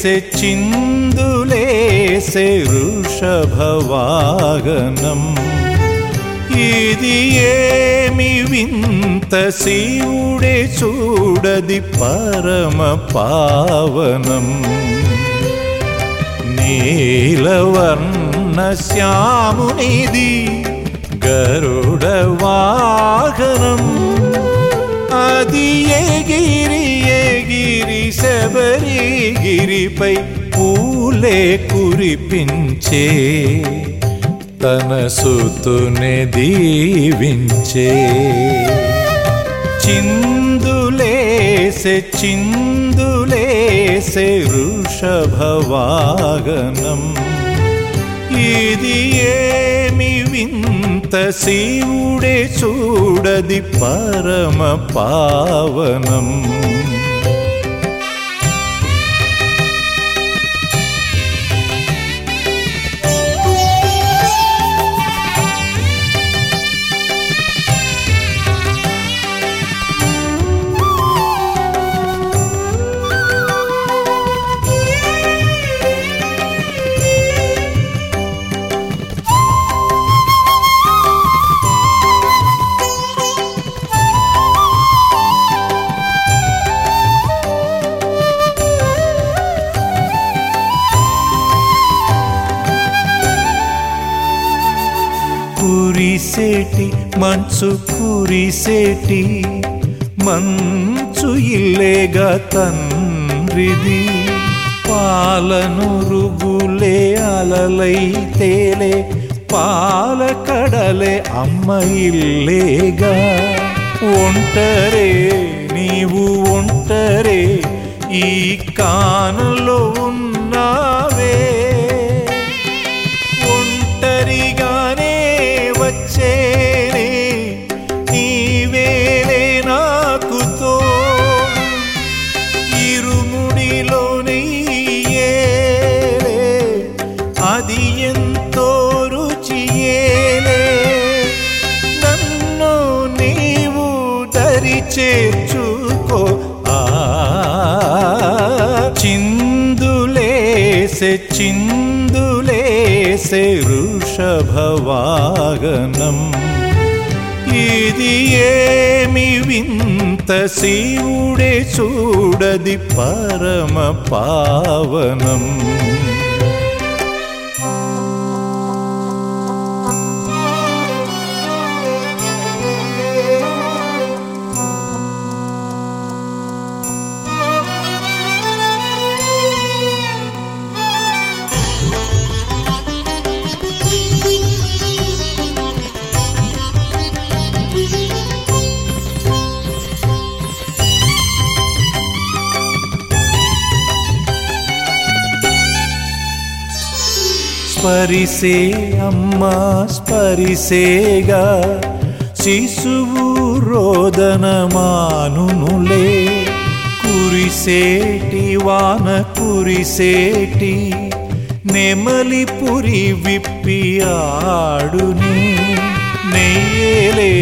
చిందులేసే చిందులేసే వృషభవాగనం ఇది ఏమి వింత శివుడే చూడది పరమ పావనం నీలవర్ణ శ్యామునిది గరుడ వాహనం అది ఎగిరి శబరి గిరిపై పూలే కురిపించే తన సుతునే దీవించే. చిందులేసె చిందులేసె వృషభవాగనం. ఇది ఏమి వింత శివుడే చూడది పరమ పావనం. కురిసేటి మంచు కురిసేటి మంచు ఇల్లేగా తండ్రిది. పాలను రుగులే అలలై తేలే పాల కడలే అమ్మ ఇల్లేగా. ఒంటరే నీవు ఒంటరే ఈ కానలో ఉన్నావే. చేర్చుకో. ఆ చిందులేసే చిందులేసే వృషభవాగనం. ఇది ఏమి వింత శివుడే చూడది పరమ పావనం. స్పరిసే అమ్మా స్పరిసేగా. శిశువు రోదనమానునులే కురిసేటి వాన కురిసేటి నెమలి పురి విప్పి ఆడుని. నెయ్యేలే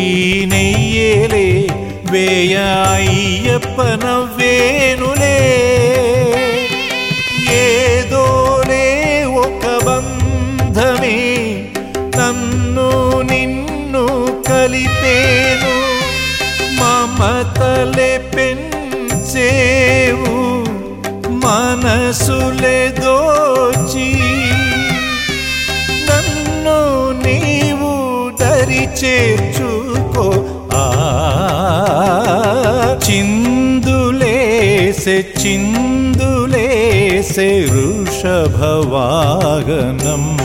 ఈ నెయ్యేలే వేయ అయ్యప్ప నవ్వే నన్ను నిన్ను కలిపేను. మమతలే పెంచేవు మనసులే దోచి. నన్ను నీవు దరి చేర్చుకో. ఆ చిందులేసే చిందులేసే వృషభవాగనం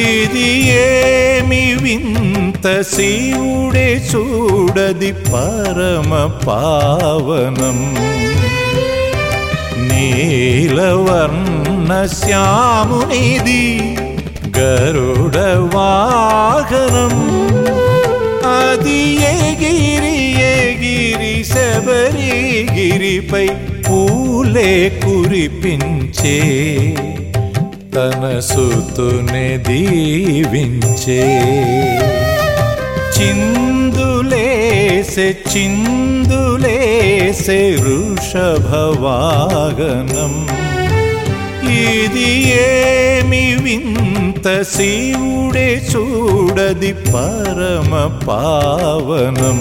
ఇది ఏమి వింత శివుడే చూడది పరమ పావనం నీలవర్ణ శ్యామునిది గరుడ వాహనం అది ఎగిరి ఎగిరి శబరిగిరిపై పూలే కురిపించే తన సుతుని దీవించే. చిందులేసె చిందులేసె వృషభవాగనం ఇది ఏమి వింత శివుడే చూడది పరమ పావనం.